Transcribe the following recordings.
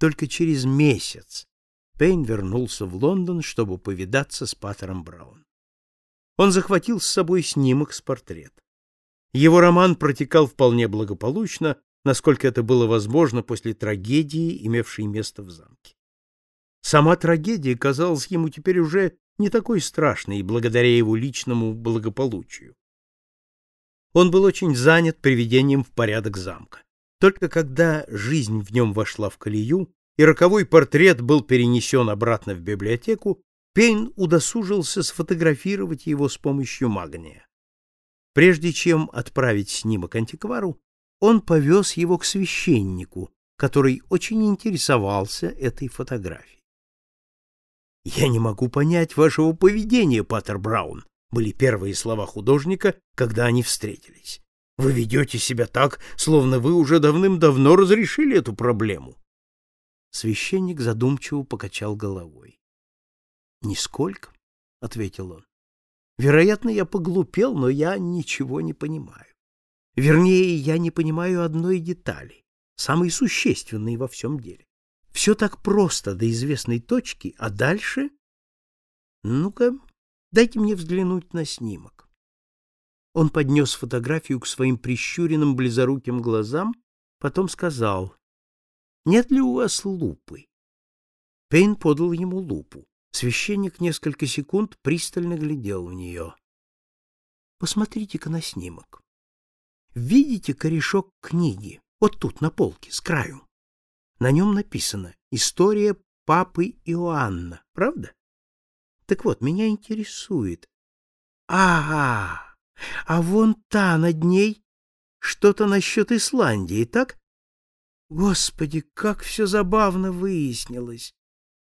Только через месяц Пейн вернулся в Лондон, чтобы повидаться с Паттером Браун. Он захватил с собой снимок с портрета. Его роман протекал вполне благополучно, насколько это было возможно после трагедии, имевшей место в замке. Сама трагедия казалась ему теперь уже не такой страшной благодаря его личному благополучию. Он был очень занят приведением в порядок замка. Только когда жизнь в нем вошла в колею, и роковой портрет был перенесен обратно в библиотеку, Пейн удосужился сфотографировать его с помощью магния. Прежде чем отправить снимок антиквару, он повез его к священнику, который очень интересовался этой фотографией. «Я не могу понять вашего поведения, Паттер Браун», были первые слова художника, когда они встретились. «Вы ведете себя так, словно вы уже давным-давно разрешили эту проблему». Священник задумчиво покачал головой. «Нисколько», — ответил он. «Вероятно, я поглупел, но я ничего не понимаю. Вернее, я не понимаю одной детали, самой существенной во всем деле. Все так просто до известной точки, а дальше... Ну-ка, дайте мне взглянуть на снимок. Он поднес фотографию к своим прищуренным близоруким глазам, потом сказал, «Нет ли у вас лупы?» Пейн подал ему лупу. Священник несколько секунд пристально глядел в нее. «Посмотрите-ка на снимок. Видите корешок книги? Вот тут, на полке, с краю. На нем написано «История папы Иоанна». Правда? Так вот, меня интересует. Ага, а вон та над ней что-то насчет Исландии, так? Господи, как все забавно выяснилось!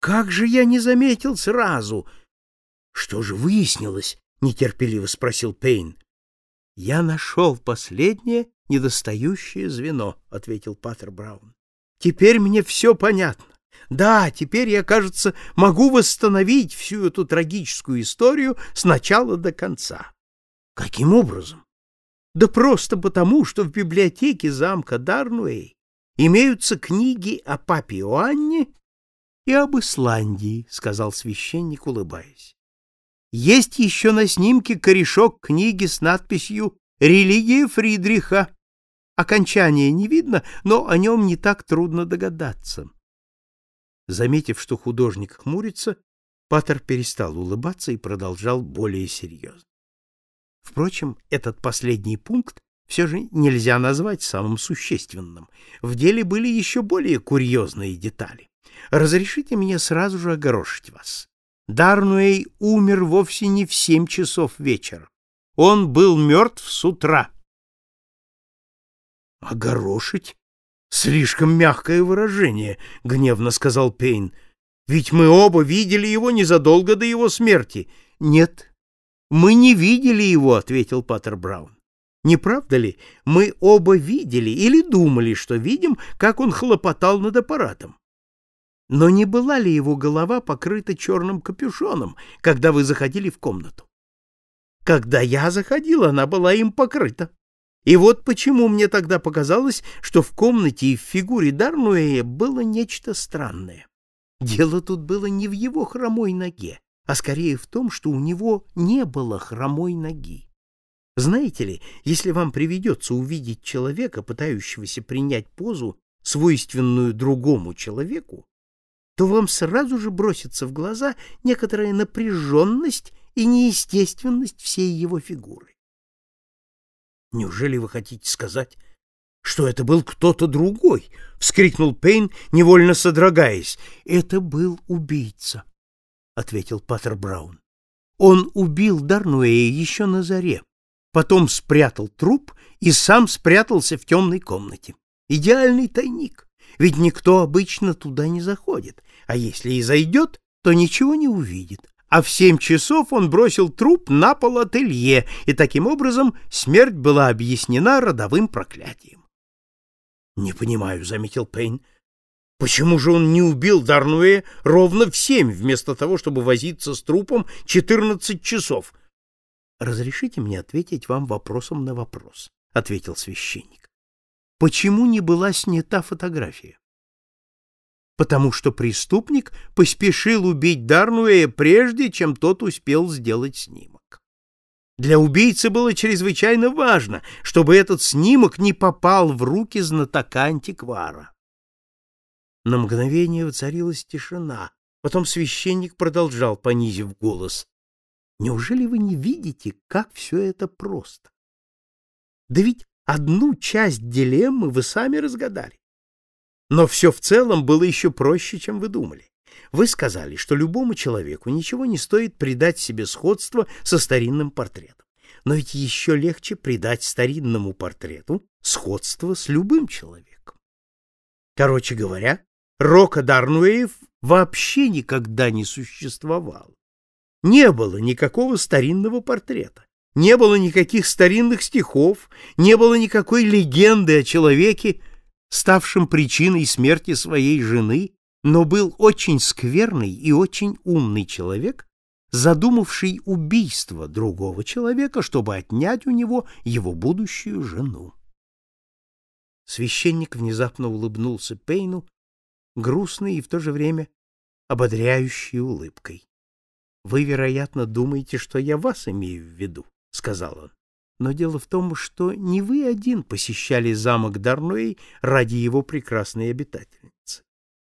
Как же я не заметил сразу! Что же выяснилось? Нетерпеливо спросил Пейн. Я нашел последнее недостающее звено, ответил Паттер Браун. Теперь мне все понятно. Да, теперь я, кажется, могу восстановить всю эту трагическую историю с начала до конца. Каким образом? Да просто потому, что в библиотеке замка Дарнуэй имеются книги о папе Иоанне и об Исландии, сказал священник, улыбаясь. Есть еще на снимке корешок книги с надписью «Религия Фридриха». Окончания не видно, но о нем не так трудно догадаться. Заметив, что художник хмурится, Паттер перестал улыбаться и продолжал более серьезно. Впрочем, этот последний пункт все же нельзя назвать самым существенным. В деле были еще более курьезные детали. Разрешите мне сразу же огорошить вас. Дарнуэй умер вовсе не в семь часов вечера. Он был мертв с утра. Огорошить? Слишком мягкое выражение, гневно сказал Пейн. Ведь мы оба видели его незадолго до его смерти. Нет, мы не видели его, ответил Паттер Браун. Не правда ли? Мы оба видели или думали, что видим, как он хлопотал над аппаратом. Но не была ли его голова покрыта черным капюшоном, когда вы заходили в комнату? Когда я заходил, она была им покрыта. И вот почему мне тогда показалось, что в комнате и в фигуре Дарнуэя было нечто странное. Дело тут было не в его хромой ноге, а скорее в том, что у него не было хромой ноги. Знаете ли, если вам приведется увидеть человека, пытающегося принять позу, свойственную другому человеку, то вам сразу же бросится в глаза некоторая напряженность и неестественность всей его фигуры. Неужели вы хотите сказать, что это был кто-то другой? вскрикнул Пейн, невольно содрогаясь. Это был убийца, ответил Паттер Браун. Он убил Дарнуэя еще на заре, потом спрятал труп и сам спрятался в темной комнате. Идеальный тайник, ведь никто обычно туда не заходит, а если и зайдет, то ничего не увидит а в семь часов он бросил труп на пол ателье, и таким образом смерть была объяснена родовым проклятием. — Не понимаю, — заметил Пейн. — Почему же он не убил Дарнуэ ровно в семь, вместо того, чтобы возиться с трупом четырнадцать часов? — Разрешите мне ответить вам вопросом на вопрос, — ответил священник. — Почему не была снята фотография? потому что преступник поспешил убить Дарнуэя прежде, чем тот успел сделать снимок. Для убийцы было чрезвычайно важно, чтобы этот снимок не попал в руки знатока-антиквара. На мгновение воцарилась тишина. Потом священник продолжал, понизив голос. «Неужели вы не видите, как все это просто? Да ведь одну часть дилеммы вы сами разгадали. Но все в целом было еще проще, чем вы думали. Вы сказали, что любому человеку ничего не стоит придать себе сходство со старинным портретом. Но ведь еще легче придать старинному портрету сходство с любым человеком. Короче говоря, Рока Дарнуэев вообще никогда не существовал. Не было никакого старинного портрета, не было никаких старинных стихов, не было никакой легенды о человеке, ставшем причиной смерти своей жены, но был очень скверный и очень умный человек, задумавший убийство другого человека, чтобы отнять у него его будущую жену. Священник внезапно улыбнулся Пейну грустной и в то же время ободряющей улыбкой. «Вы, вероятно, думаете, что я вас имею в виду», — сказал он. «Но дело в том, что не вы один посещали замок Дарной ради его прекрасной обитательницы.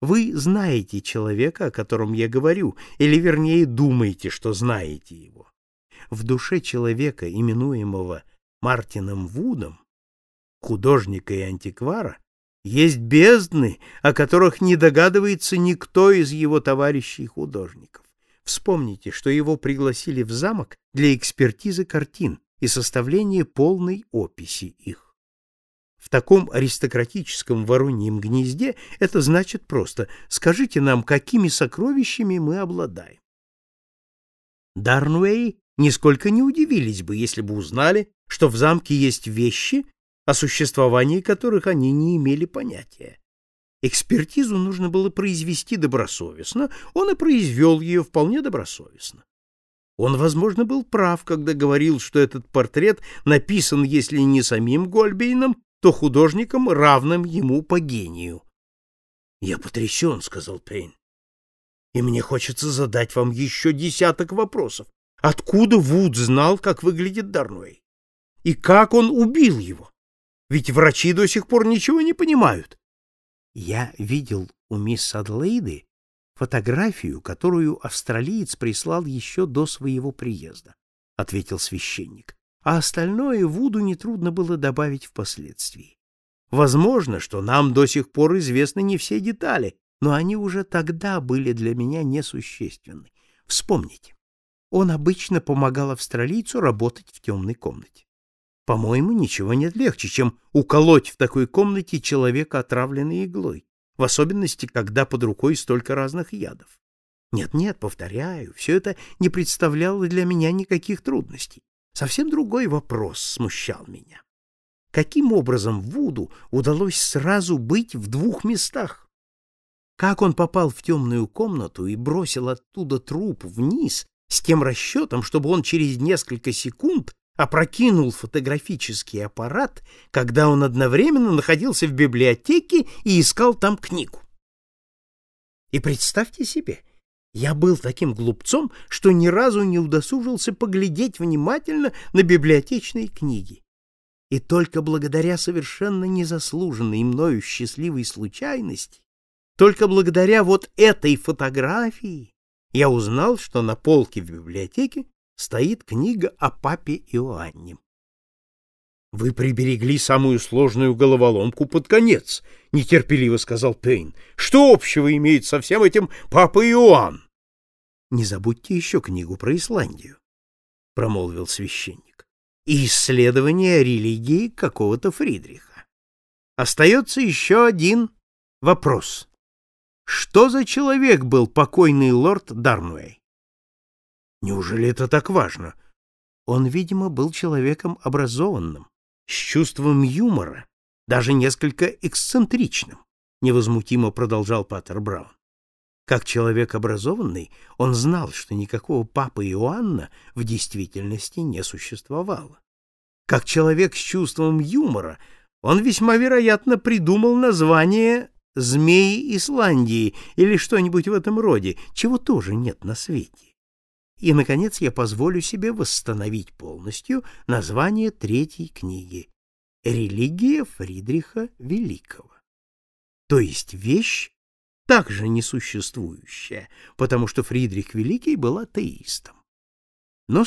Вы знаете человека, о котором я говорю, или, вернее, думаете, что знаете его. В душе человека, именуемого Мартином Вудом, художника и антиквара, есть бездны, о которых не догадывается никто из его товарищей художников. Вспомните, что его пригласили в замок для экспертизы картин и составления полной описи их. В таком аристократическом вороньем гнезде это значит просто «скажите нам, какими сокровищами мы обладаем». Дарнуэй нисколько не удивились бы, если бы узнали, что в замке есть вещи, о существовании которых они не имели понятия. Экспертизу нужно было произвести добросовестно, он и произвел ее вполне добросовестно. Он, возможно, был прав, когда говорил, что этот портрет написан, если не самим Гольбейном, то художником, равным ему по гению. — Я потрясен, — сказал Пейн. — И мне хочется задать вам еще десяток вопросов. Откуда Вуд знал, как выглядит Дарной? И как он убил его? Ведь врачи до сих пор ничего не понимают. Я видел у мисс Адлейды фотографию, которую австралиец прислал еще до своего приезда, — ответил священник. А остальное Вуду нетрудно было добавить впоследствии. Возможно, что нам до сих пор известны не все детали, но они уже тогда были для меня несущественны. Вспомните, он обычно помогал австралийцу работать в темной комнате. По-моему, ничего нет легче, чем уколоть в такой комнате человека отравленной иглой, в особенности, когда под рукой столько разных ядов. Нет-нет, повторяю, все это не представляло для меня никаких трудностей. Совсем другой вопрос смущал меня. Каким образом Вуду удалось сразу быть в двух местах? Как он попал в темную комнату и бросил оттуда труп вниз с тем расчетом, чтобы он через несколько секунд опрокинул фотографический аппарат, когда он одновременно находился в библиотеке и искал там книгу. И представьте себе, я был таким глупцом, что ни разу не удосужился поглядеть внимательно на библиотечные книги. И только благодаря совершенно незаслуженной мною счастливой случайности, только благодаря вот этой фотографии, я узнал, что на полке в библиотеке стоит книга о папе Иоанне. Вы приберегли самую сложную головоломку под конец, нетерпеливо сказал Пейн. Что общего имеет со всем этим папа Иоанн? Не забудьте еще книгу про Исландию, промолвил священник. И исследование религии какого-то Фридриха. Остается еще один вопрос. Что за человек был покойный лорд Дарнуэй? Неужели это так важно? Он, видимо, был человеком образованным, с чувством юмора, даже несколько эксцентричным, невозмутимо продолжал Паттер Браун. Как человек образованный, он знал, что никакого папы Иоанна в действительности не существовало. Как человек с чувством юмора, он весьма вероятно придумал название змеи Исландии или что-нибудь в этом роде, чего тоже нет на свете. И, наконец, я позволю себе восстановить полностью название третьей книги «Религия Фридриха Великого». То есть вещь, также несуществующая, потому что Фридрих Великий был атеистом. но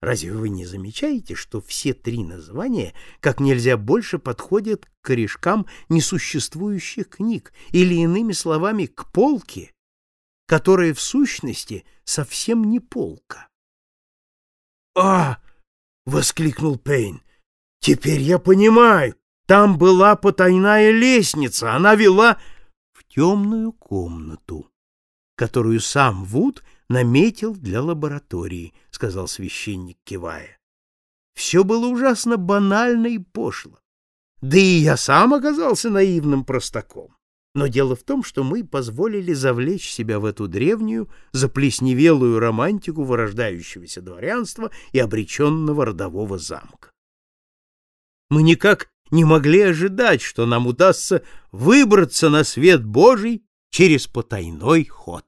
разве вы не замечаете, что все три названия как нельзя больше подходят к корешкам несуществующих книг, или, иными словами, к полке, которая в сущности совсем не полка? «А!» — воскликнул Пейн. «Теперь я понимаю. Там была потайная лестница, она вела...» темную комнату, которую сам Вуд наметил для лаборатории, — сказал священник, кивая. Все было ужасно банально и пошло. Да и я сам оказался наивным простаком. Но дело в том, что мы позволили завлечь себя в эту древнюю, заплесневелую романтику вырождающегося дворянства и обреченного родового замка. Мы никак не могли ожидать, что нам удастся выбраться на свет Божий через потайной ход.